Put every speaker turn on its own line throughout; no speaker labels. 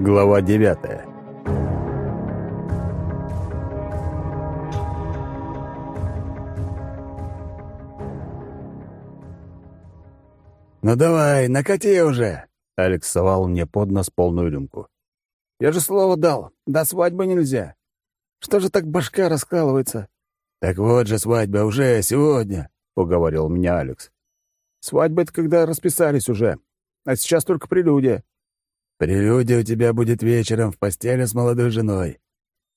Глава девятая
«Ну давай, накати уже!»
— Алекс совал мне под нос полную рюмку.
«Я же слово дал, до свадьбы нельзя. Что же так башка раскалывается?»
«Так вот же свадьба уже сегодня», — уговорил меня Алекс.
«Свадьба — это когда расписались уже, а сейчас только прелюдия».
«Прелюдия у тебя будет вечером в постели с молодой женой.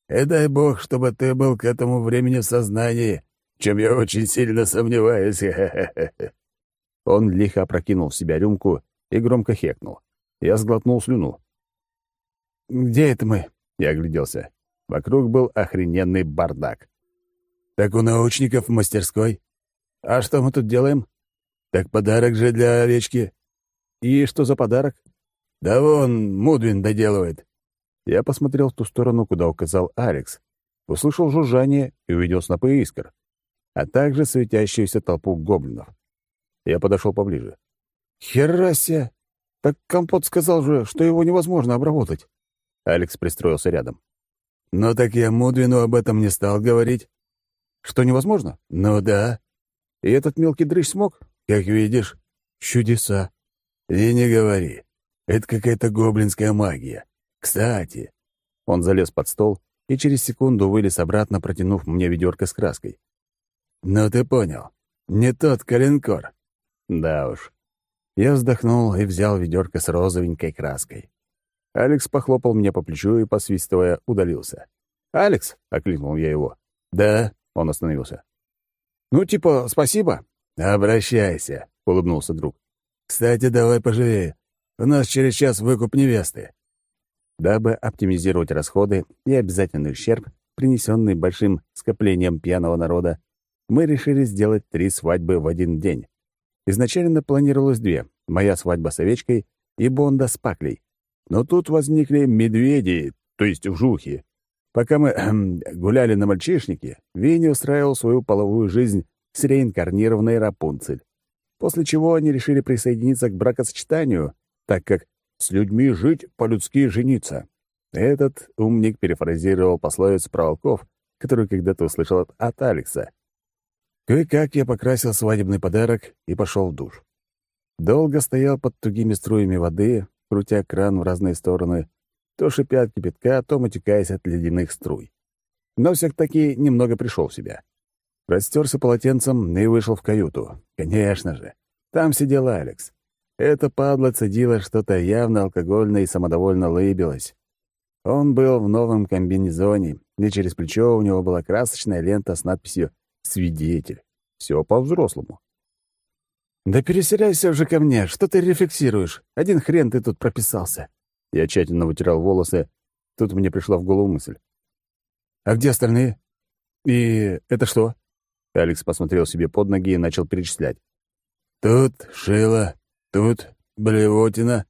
И дай бог, чтобы ты был к этому времени в сознании, чем я очень сильно сомневаюсь. Он лихо опрокинул в себя рюмку и громко хекнул. Я сглотнул слюну.
«Где это мы?»
— я огляделся. Вокруг был охрененный бардак. «Так у научников в мастерской.
А что мы тут делаем?»
«Так подарок же для овечки».
«И что за подарок?»
«Да вон, Мудвин доделывает». Я посмотрел в ту сторону, куда указал Алекс. Услышал жужжание и увидел снопы искр, а также светящуюся толпу гоблинов. Я подошел поближе.
«Херася! Так Компот сказал же, что его невозможно обработать».
Алекс пристроился рядом. «Ну так я Мудвину об этом не стал говорить».
«Что невозможно?»
«Ну да».
«И этот мелкий дрыщ смог?»
«Как видишь, чудеса». «И не говори. Это какая-то гоблинская магия. Кстати...» Он залез под стол и через секунду вылез обратно, протянув мне ведерко с краской. «Ну ты понял. Не тот калинкор. Да уж. Я вздохнул и взял ведерко с розовенькой краской. Алекс похлопал меня по плечу и, посвистывая, удалился.
«Алекс?»
— окликнул я его. «Да?» — он остановился.
«Ну, типа, спасибо».
«Обращайся», — улыбнулся друг. «Кстати, давай поживее. У нас через час выкуп невесты». Дабы оптимизировать расходы и обязательный ущерб, принесенный большим скоплением пьяного народа, мы решили сделать три свадьбы в один день. Изначально планировалось две — моя свадьба с овечкой и Бонда с Паклей. Но тут возникли медведи, то есть вжухи. Пока мы гуляли на мальчишнике, Винни устраивал свою половую жизнь с реинкарнированной Рапунцель. После чего они решили присоединиться к бракосочетанию, так как «с людьми жить, по-людски жениться». Этот умник перефразировал пословицу про волков, которую когда-то услышал от, Алекса. Кое-как я покрасил свадебный подарок и пошел в душ. Долго стоял под тугими струями воды, крутя кран в разные стороны, то шипя от кипятка, то матюкаясь от ледяных струй. Но все-таки немного пришел в себя. Растерся полотенцем и вышел в каюту. Конечно же. Там сидел Алекс. Эта падла цедила что-то явно алкогольное и самодовольно лыбилась. Он был в новом комбинезоне, и через плечо у него была красочная лента с надписью Свидетель. Все по-взрослому. «Да переселяйся уже ко мне. Что ты рефлексируешь? Один хрен ты тут прописался». Я тщательно вытирал волосы. Тут мне пришла в голову мысль. «А где остальные? И это что?» Алекс посмотрел себе под ноги и начал перечислять. «Тут Шила, тут Блевотина,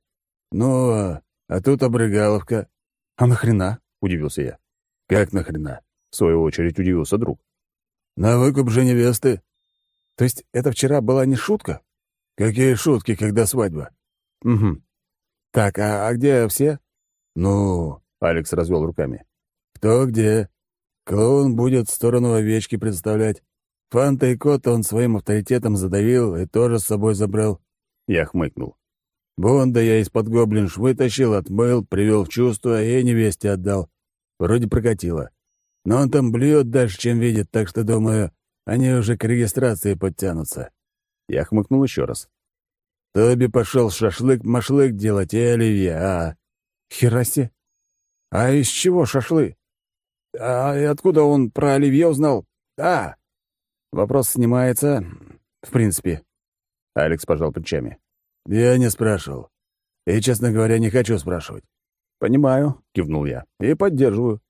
ну, а, а тут Обрыгаловка».
«А нахрена?»
— удивился я. «Как нахрена?» — в свою очередь удивился друг. «На выкуп же невесты».
«То есть это вчера была не шутка?»
«Какие шутки, когда свадьба?»
«Угу. Так, а, а где все?»
«Ну...» — Алекс развел руками. «Кто где? Клоун будет сторону овечки представлять. Фанта и кота он своим авторитетом задавил и тоже с собой забрал». Я хмыкнул. Бонда я из-под гоблинш вытащил, отмыл, привел в чувство и невесте отдал. Вроде прокатило. Но он там блюет дальше, чем видит, так что, думаю, они уже к регистрации подтянутся. Я хмыкнул еще раз. Тоби пошел шашлык-машлык делать и оливье, а...
Хераси. А из чего шашлы? А и откуда он про оливье узнал? А! Вопрос снимается, в принципе.
Алекс пожал плечами. Я не спрашивал. И, честно говоря, не хочу спрашивать.
«Понимаю», — кивнул я, — «и поддерживаю».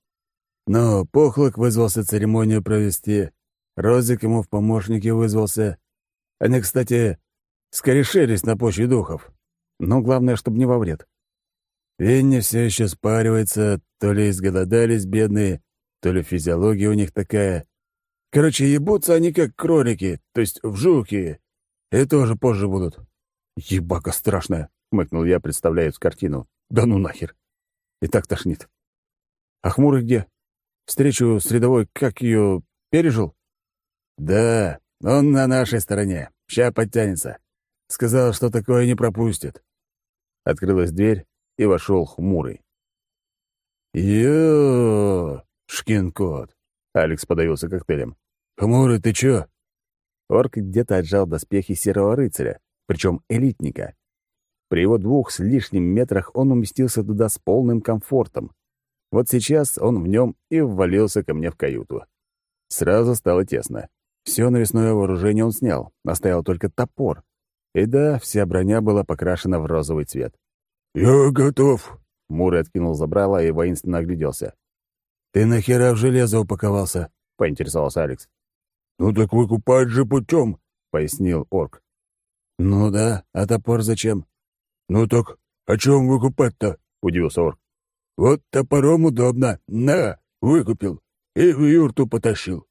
Но Похлок вызвался церемонию провести, Розик ему в помощники вызвался. Они, кстати, скорешились на почве духов.
Но главное, чтобы не во вред.
Винни все еще спаривается, то ли изголодались бедные, то ли физиология у них такая. Короче, ебутся они как кролики, то есть вжухи. И тоже позже будут.
«Ебака страшная», — хмыкнул я, представляя эту картину. «Да ну нахер!» И так тошнит. А хмурый где? Встречу с рядовой, как ее пережил?
Да, он на нашей стороне. Ща подтянется. Сказал, что такое не пропустит. Открылась дверь, и вошел хмурый. «Ё, шкин-кот!» — Алекс подавился коктейлем. «Хмурый, ты чё?» Орк где-то отжал доспехи серого рыцаря, причем элитника. При его двух с лишним метрах он уместился туда с полным комфортом. Вот сейчас он в нем и ввалился ко мне в каюту. Сразу стало тесно. Все навесное вооружение он снял, оставил только топор. И да, вся броня была покрашена в розовый цвет.
«Я готов», —
Мурый откинул забрало и воинственно огляделся.
«Ты нахера в железо упаковался?» — поинтересовался Алекс. «Ну так выкупать же путем», — пояснил орк.
«Ну да, а топор зачем?»
«Ну так о чем выкупать-то?» — удивился орк. «Вот топором удобно. На, выкупил. И в юрту потащил».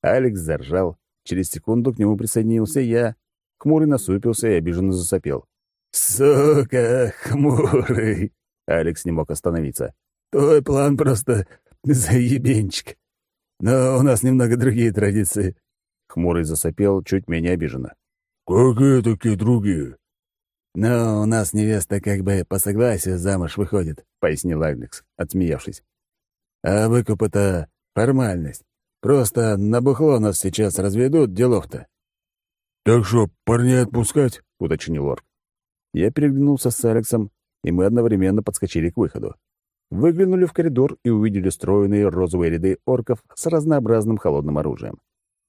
Алекс заржал. Через секунду к нему присоединился я. Хмурый насупился и обиженно засопел.
«Сука, хмурый!» Алекс не мог остановиться. «Твой план просто заебенчик. Но у нас немного другие традиции».
Хмурый засопел чуть менее обиженно.
«Какие такие другие?»
«Но у нас невеста как бы по согласию замуж выходит», — пояснил Алекс, отсмеявшись. «А выкуп — это формальность. Просто на бухло нас сейчас разведут, делов-то».
«Так что, парней отпускать?»
— уточнил Орк. Я переглянулся с Алексом, и мы одновременно подскочили к выходу. Выглянули в коридор и увидели стройные розовые ряды орков с разнообразным холодным оружием.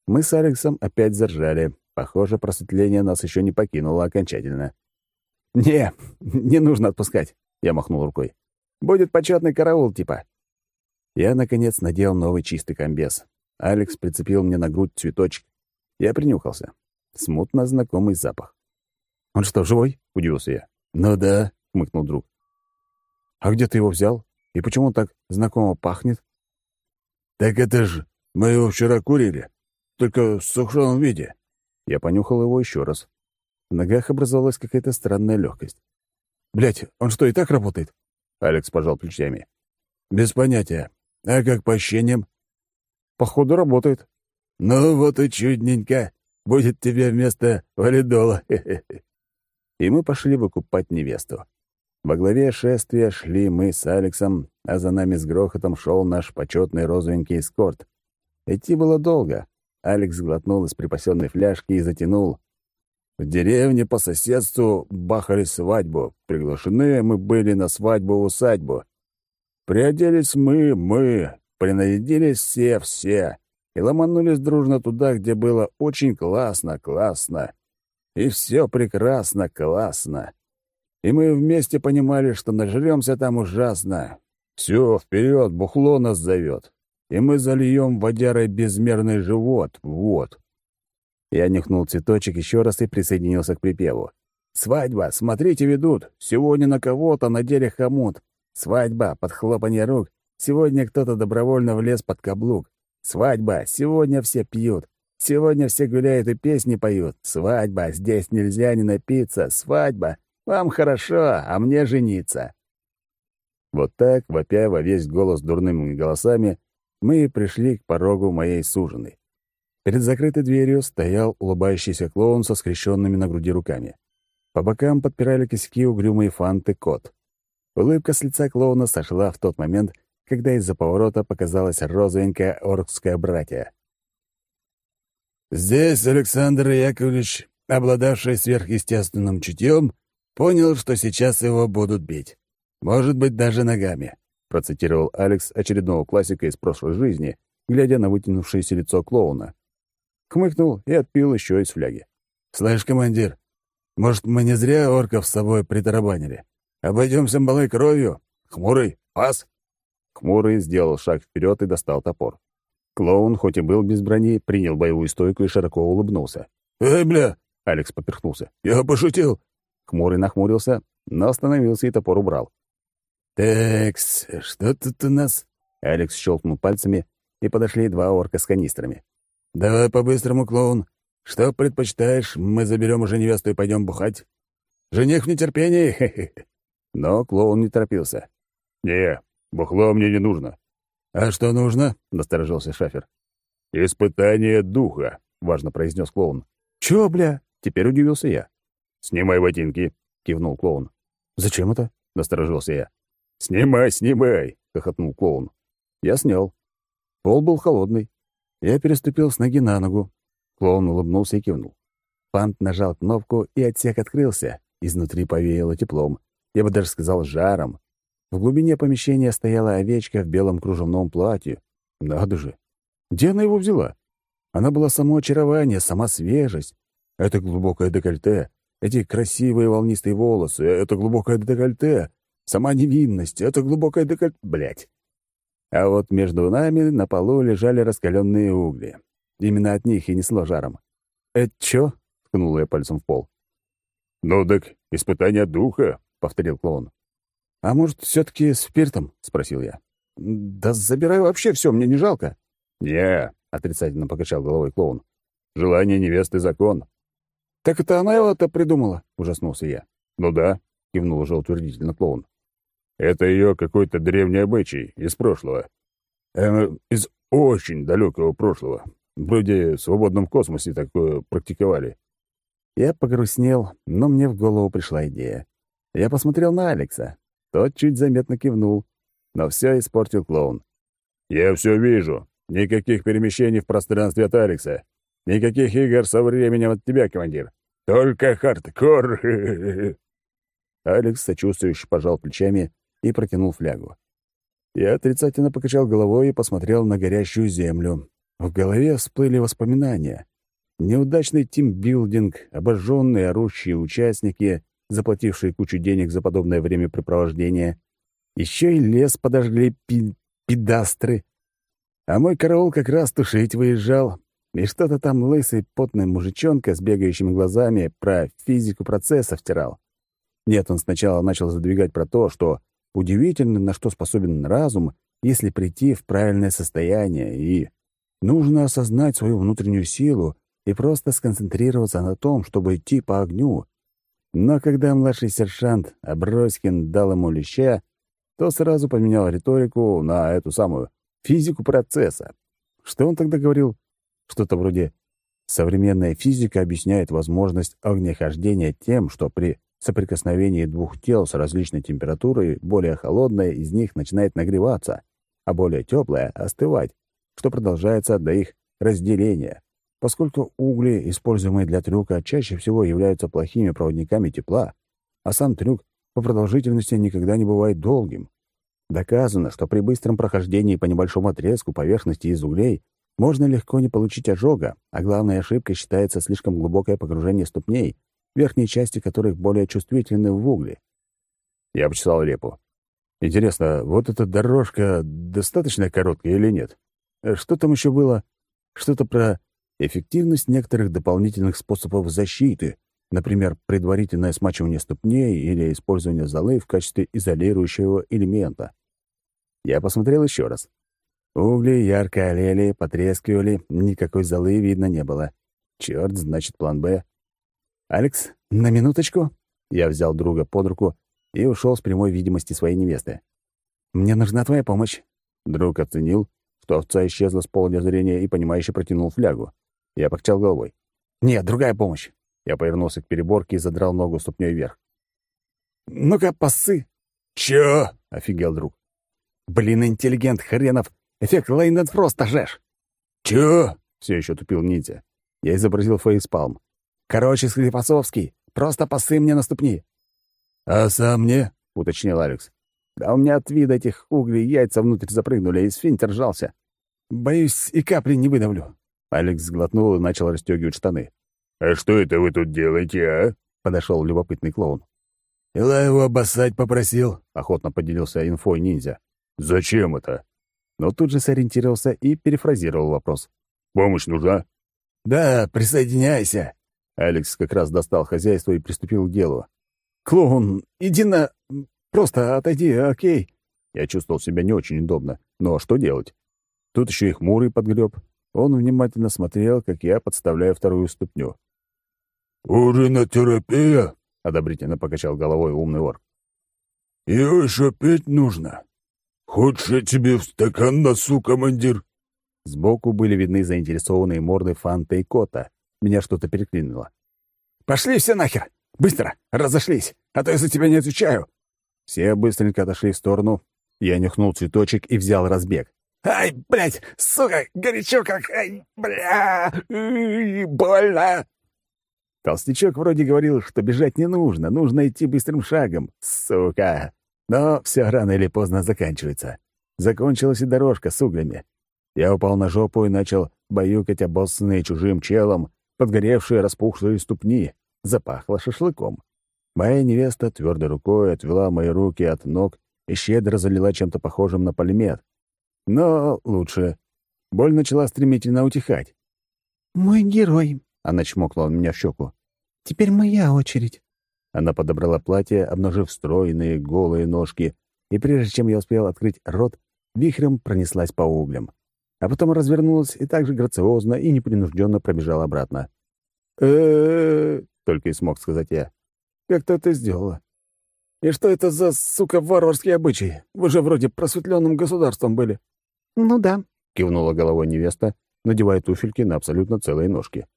Мы с Алексом опять заржали. Похоже, просветление нас еще не покинуло окончательно. «Не, не нужно отпускать», — я махнул рукой. «Будет почетный караул, типа». Я, наконец, надел новый чистый комбез. Алекс прицепил мне на грудь цветочек. Я принюхался. Смутно знакомый запах. «Он что, живой?» — удивился я.
«Ну да», —
хмыкнул друг. «А где ты его взял? И почему он так знакомо пахнет?»
«Так это же мы его вчера курили, только в сухом виде».
Я понюхал его еще раз. В ногах образовалась какая-то странная легкость.
Блять, он что, и так работает?»
Алекс пожал плечами.
«Без понятия. А как по ощущениям?»
«Походу, работает».
«Ну вот и чудненько. Будет тебе вместо валидола».
И мы пошли выкупать невесту. Во главе шествия шли мы с Алексом, а за нами с грохотом шел наш почетный розовенький эскорт. Идти было долго. Алекс глотнул из припасенной фляжки и затянул. В деревне по соседству бахали свадьбу. Приглашены мы были на свадьбу-усадьбу. Приоделись мы, мы, принарядились все-все и ломанулись дружно туда, где было очень классно, классно. И все прекрасно, классно. И мы вместе понимали, что нажремся там ужасно. Все, вперед, бухло нас зовет. И мы зальем водярой безмерный живот, вот. Я нюхнул цветочек еще раз и присоединился к припеву. «Свадьба! Смотрите, ведут! Сегодня на кого-то надели хомут. Свадьба! Под хлопанье рук! Сегодня кто-то добровольно влез под каблук. Свадьба! Сегодня все пьют. Сегодня все гуляют и песни поют. Свадьба! Здесь нельзя не напиться. Свадьба! Вам хорошо, а мне жениться!» Вот так, вопя во весь голос дурными голосами, мы пришли к порогу моей суженой. Перед закрытой дверью стоял улыбающийся клоун со скрещенными на груди руками. По бокам подпирали косяки угрюмый фанты кот. Улыбка с лица клоуна сошла в тот момент, когда из-за поворота показалась розовенькая оркская братья.
«Здесь Александр Яковлевич, обладавший сверхъестественным чутьем, понял, что сейчас его будут бить. Может быть, даже ногами», — процитировал Алекс очередного классика из прошлой жизни, глядя на вытянувшееся лицо клоуна. Хмыкнул и отпил еще из фляги.
«Слышь, командир, может, мы не зря орков с собой притарабанили? Обойдемся малой кровью? Хмурый, пас!» Хмурый сделал шаг вперед и достал топор. Клоун, хоть и был без брони, принял боевую стойку и широко улыбнулся.
«Эй, бля!»
— Алекс поперхнулся.
«Я пошутил!»
Хмурый нахмурился, но остановился и топор убрал.
«Текс, что тут у нас?»
Алекс щелкнул пальцами, и подошли два орка с канистрами.
«Давай по-быстрому, клоун. Что предпочитаешь? Мы заберем уже невесту и пойдем бухать. Жених в нетерпении!»
Но клоун не торопился.
«Не,
Бухло мне не нужно».
«А что нужно?»
— насторожился Шафер. «Испытание духа», — важно произнес клоун.
«Чё, бля?»
— теперь удивился я. «Снимай ботинки», — кивнул клоун.
«Зачем это?»
— насторожился я. «Снимай, снимай!» — хохотнул клоун. Я снял. Пол был холодный. Я переступил с ноги на ногу. Клоун улыбнулся и кивнул. Пант нажал кнопку, и отсек открылся. Изнутри повеяло теплом. Я бы даже сказал, жаром. В глубине помещения стояла овечка в белом кружевном платье. Надо же! Где она его взяла? Она была само очарование, сама свежесть. Это глубокое декольте, эти красивые волнистые волосы, это глубокое декольте, сама невинность, это глубокое декольте... Блядь. А вот между нами на полу лежали раскаленные угли. Именно от них и несло жаром. «Это чё?» — ткнул я пальцем в пол.
«Ну так, испытание духа», — повторил клоун.
«А может, все таки спиртом?» — спросил я. «Да забирай вообще все, мне не жалко».
«Не», — отрицательно покачал головой клоун. «Желание невесты — закон».
«Так это она его-то придумала?» — ужаснулся я.
«Ну да», — кивнул уже утвердительно клоун. «Это ее какой-то древний обычай из прошлого. Э, из очень далекого прошлого. Вроде в свободном космосе такое практиковали».
Я погрустнел, но мне в голову пришла идея. Я посмотрел на Алекса. Тот чуть заметно кивнул, но все испортил клоун.
«Я все вижу. Никаких перемещений в пространстве от Алекса. Никаких игр со временем от тебя, командир. Только хардкор!»
Алекс сочувствующе пожал плечами и протянул флягу. Я отрицательно покачал головой и посмотрел на горящую землю. В голове всплыли воспоминания. Неудачный тимбилдинг, обожженные орущие участники, заплатившие кучу денег за подобное времяпрепровождение. Еще и лес подожгли пи педастры. А мой караул как раз тушить выезжал. И что-то там лысый потный мужичонка с бегающими глазами про физику процесса втирал. Нет, он сначала начал задвигать про то, что удивительно, на что способен разум, если прийти в правильное состояние, и нужно осознать свою внутреннюю силу и просто сконцентрироваться на том, чтобы идти по огню. Но когда младший сержант Аброськин дал ему леща, то сразу поменял риторику на эту самую физику процесса. Что он тогда говорил? Что-то вроде «современная физика объясняет возможность огнехождения тем, что при соприкосновении двух тел с различной температурой более холодное из них начинает нагреваться, а более теплое — остывать, что продолжается до их разделения поскольку угли, используемые для трюка, чаще всего являются плохими проводниками тепла, а сам трюк по продолжительности никогда не бывает долгим. Доказано, что при быстром прохождении по небольшому отрезку поверхности из углей можно легко не получить ожога, а главной ошибкой считается слишком глубокое погружение ступней, верхние части которых более чувствительны в угли. Я почесал репу. Интересно, вот эта дорожка достаточно короткая или нет? Что там еще было? Что-то про эффективность некоторых дополнительных способов защиты, например, предварительное смачивание ступней или использование золы в качестве изолирующего элемента. Я посмотрел еще раз. Угли ярко олели, потрескивали, никакой золы видно не было. Черт, значит, план «Б». «Алекс, на минуточку?» Я взял друга под руку и ушел с прямой видимости своей невесты. «Мне нужна твоя помощь». Друг оценил, что овца исчезла с поля зрения и, понимающе протянул флягу. Я покачал головой. «Нет, другая помощь». Я повернулся к переборке и задрал ногу ступней вверх. «Ну-ка, пасы!»
«Чё?»
— офигел друг. «Блин, интеллигент хренов! Эффект Лейнденфроста жешь!»
«Чё?»
— все еще тупил ниндзя. Я изобразил фейспалм. «Короче, Склифосовский, просто пасы мне на ступни».
«А сам мне?»
— уточнил Алекс. «Да у меня от вида этих углей яйца внутрь запрыгнули, и сфинтер ржался. Боюсь, и капли не выдавлю. Алекс сглотнул и начал расстегивать штаны.
«А что это вы тут делаете, а?»
— подошел любопытный клоун.
«Я его обоссать попросил», —
охотно поделился инфой ниндзя.
«Зачем это?»
Но тут же сориентировался и перефразировал вопрос.
«Помощь нужна?»
«Да, присоединяйся». Алекс как раз достал хозяйство и приступил к делу. «Клоун, иди на... Просто отойди, окей?» Я чувствовал себя не очень удобно, но что делать? Тут еще и хмурый подгреб, он внимательно смотрел, как я подставляю вторую ступню.
«Уринотерапия?»
— одобрительно покачал головой умный орк.
«Ее еще пить нужно. «Хочешь, я тебе в стакан носу, командир?»
Сбоку были видны заинтересованные морды Фанта и Кота. Меня что-то переклинило. «Пошли все нахер! Быстро! Разошлись! А то я за тебя не отвечаю!» Все быстренько отошли в сторону. Я нюхнул цветочек и взял разбег. «Ай, блядь, сука, горячо как... Ай, бля, больно!» Толстячок вроде говорил, что бежать не нужно, нужно идти быстрым шагом. Сука! Но все рано или поздно заканчивается. Закончилась и дорожка с углями. Я упал на жопу и начал баюкать обоссанные чужим челом, подгоревшие распухшие ступни. Запахло шашлыком. Моя невеста твердой рукой отвела мои руки от ног и щедро залила чем-то похожим на полимет. Но лучше. Боль начала стремительно утихать.
«Мой герой», —
она чмокнула меня в щеку.
«Теперь моя очередь».
Она подобрала платье, обнажив стройные голые ножки, и прежде чем я успел открыть рот, вихрем пронеслась по углям а потом развернулась и так же грациозно и непринужденно пробежала обратно. э только и смог сказать я. «Как ты это сделала? И что это за, сука, варварские обычаи? Вы же вроде просветленным государством были».
«Ну да», —
кивнула головой невеста, надевая туфельки на абсолютно целые ножки.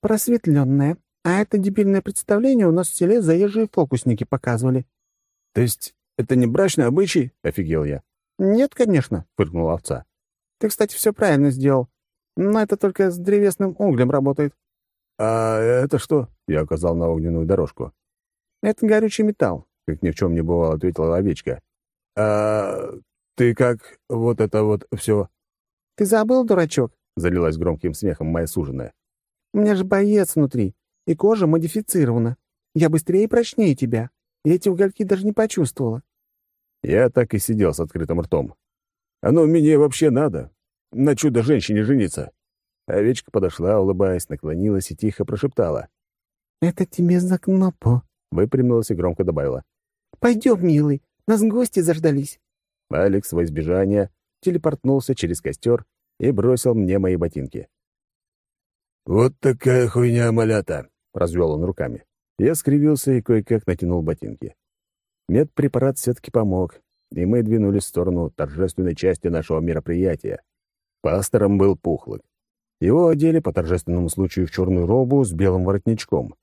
«Просветленная. А это дебильное представление у нас в селе заезжие фокусники показывали».
«То есть это не брачный обычай?» — офигел я.
«Нет, конечно», — фыркнула овца. Ты, кстати, все правильно сделал. Но это только с древесным углем работает.
«А это что?» — я указал на огненную дорожку.
«Это горючий металл», —
как ни в чем не бывало, ответила овечка. «А ты как вот это вот все?
«Ты забыл, дурачок?»
— залилась громким смехом моя суженая.
«У меня же боец внутри, и кожа модифицирована. Я быстрее и прочнее тебя, и эти угольки даже не почувствовала».
Я так и сидел с открытым ртом. Оно мне вообще надо. На чудо-женщине жениться. Овечка подошла, улыбаясь, наклонилась и тихо прошептала.
«Это тебе за кнопку», —
выпрямилась и громко добавила.
«Пойдем, милый, нас гости заждались».
Алекс во избежание телепортнулся через костер и бросил мне мои ботинки.
«Вот такая хуйня, малята!»
— развел он руками. Я скривился и кое-как натянул ботинки. Медпрепарат все-таки помог, и мы двинулись в сторону торжественной части нашего мероприятия. Пастором был Пухлык. Его одели по торжественному случаю в черную робу с белым воротничком.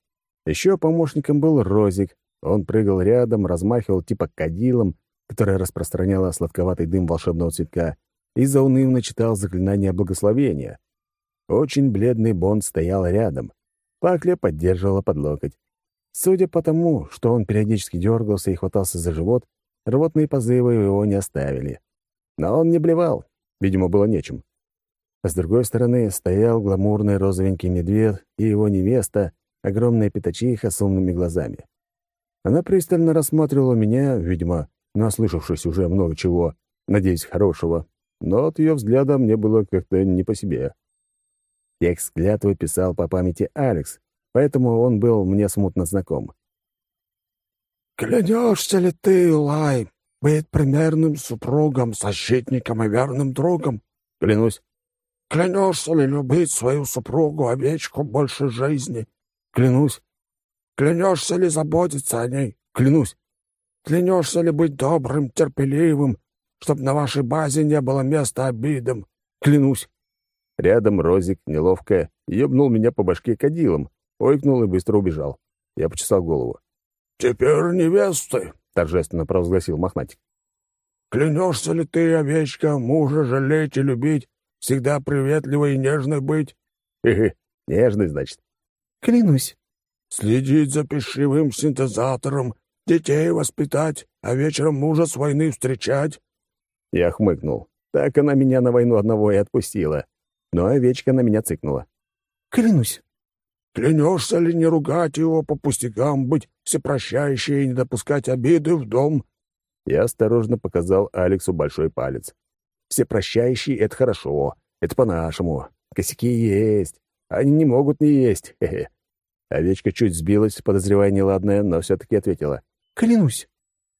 Еще помощником был Розик. Он прыгал рядом, размахивал типа кадилом, которое распространяло сладковатый дым волшебного цветка, и заунывно читал заклинание благословения. Очень бледный Бонд стоял рядом. Пакля поддерживала под локоть. Судя по тому, что он периодически дергался и хватался за живот, Рвотные позывы его не оставили. Но он не блевал, видимо, было нечем. А с другой стороны стоял гламурный розовенький медведь и его невеста, огромная пятачиха с умными глазами. Она пристально рассматривала меня, видимо, наслышавшись уже много чего, надеюсь, хорошего, но от ее взгляда мне было как-то не по себе. Текст клятвы писал по памяти Алекс, поэтому он был мне смутно знаком.
«Клянешься ли ты, Лай, быть примерным супругом, защитником и верным другом?»
«Клянусь».
«Клянешься ли любить свою супругу, овечку, больше жизни?»
«Клянусь».
«Клянешься ли заботиться о ней?»
«Клянусь».
«Клянешься ли быть добрым, терпеливым, чтобы на вашей базе не было места обидам?»
«Клянусь». Рядом Розик, неловко, ёбнул меня по башке кадилом, ойкнул и быстро убежал. Я почесал голову.
«Теперь невесты», —
торжественно провозгласил Мохнатик.
«Клянешься ли ты, овечка, мужа жалеть и любить, всегда приветливой и нежной быть?»
«Хе-хе, нежный, значит».
«Клянусь».
«Следить за пищевым синтезатором, детей воспитать, а вечером мужа с войны встречать?»
Я хмыкнул. Так она меня на войну одного и отпустила. Но овечка на меня цыкнула.
«Клянусь».
Клянешься ли не ругать его по пустякам, быть всепрощающей и не допускать обиды в дом?»
Я осторожно показал Алексу большой палец. «Всепрощающий — это хорошо, это по-нашему. Косяки есть, они не могут не есть. Хе -хе. Овечка чуть сбилась, подозревая неладное, но все-таки ответила.
«Клянусь».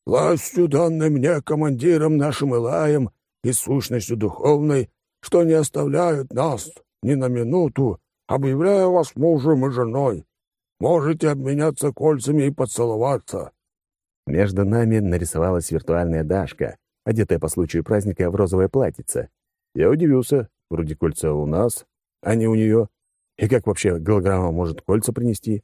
«Властью, данной мне командиром нашим Илаем и сущностью духовной, что не оставляют нас ни на минуту, Объявляю вас мужем и женой. Можете обменяться кольцами и поцеловаться».
Между нами нарисовалась виртуальная Дашка, одетая по случаю праздника в розовое платьице. Я удивился. Вроде кольца у нас, а не у нее. И как вообще голограмма может кольца принести?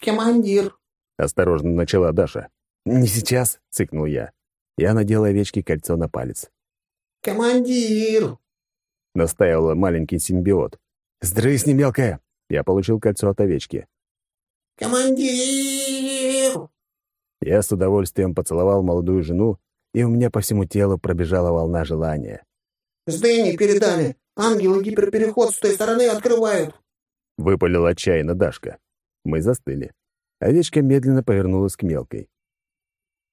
«Командир!»
— осторожно начала Даша. «Не сейчас», — цыкнул я. Я надел овечке кольцо на палец.
«Командир!»
— настаивала маленький симбиот. «Сдрысни, мелкая!» Я получил кольцо от овечки.
«Командир!»
Я с удовольствием поцеловал молодую жену, и у меня по всему телу пробежала волна желания.
«С Дэнни передали. Ангелы гиперпереход с той стороны открывают!»
Выпалила отчаянно Дашка. Мы застыли. Овечка медленно повернулась к мелкой.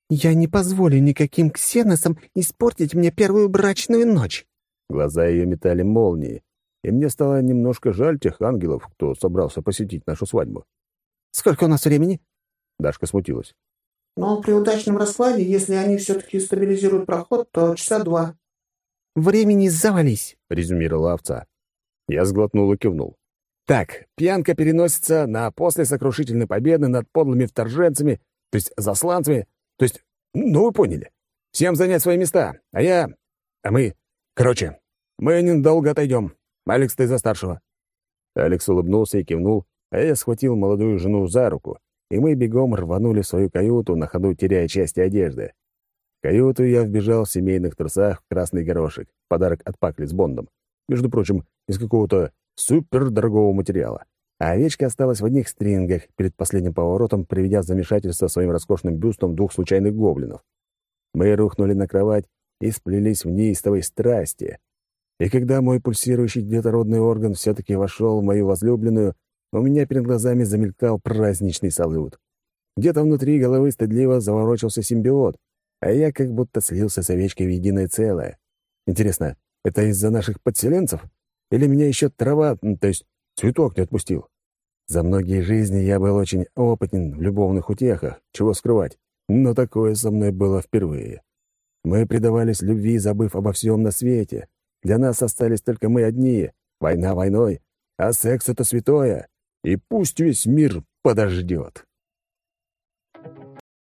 «Я не позволю никаким ксеносам испортить мне первую брачную ночь!»
Глаза ее метали молнии, и мне стало немножко жаль тех ангелов, кто собрался посетить нашу свадьбу.
«Сколько у нас времени?»
Дашка смутилась.
«Ну, при удачном раскладе, если они все-таки стабилизируют проход, то часа два». «Времени завались», —
резюмировала овца. Я сглотнул и кивнул. «Так, пьянка переносится на после сокрушительной победы над подлыми вторженцами, то есть засланцами, то есть, ну, вы поняли. Всем занять свои места, а я... А мы... Короче, мы недолго отойдем. Алекс, ты за старшего». Алекс улыбнулся и кивнул, а я схватил молодую жену за руку, и мы бегом рванули в свою каюту, на ходу теряя части одежды. В каюту я вбежал в семейных трусах в красный горошек, подарок от Пакли с Бондом. Между прочим, из какого-то супердорогого материала. А овечка осталась в одних стрингах, перед последним поворотом приведя замешательство своим роскошным бюстом двух случайных гоблинов. Мы рухнули на кровать и сплелись в неистовой страсти. И когда мой пульсирующий детородный орган все-таки вошел в мою возлюбленную, у меня перед глазами замелькал праздничный салют. Где-то внутри головы стыдливо заворочился симбиот, а я как будто слился с овечкой в единое целое. Интересно, это из-за наших подселенцев? Или меня еще трава, то есть цветок не отпустил? За многие жизни я был очень опытен в любовных утехах, чего скрывать, но такое со мной было впервые. Мы предавались любви, забыв обо всем на свете. Для нас остались только мы одни, война войной, а секс — это святое, и пусть весь мир подождет.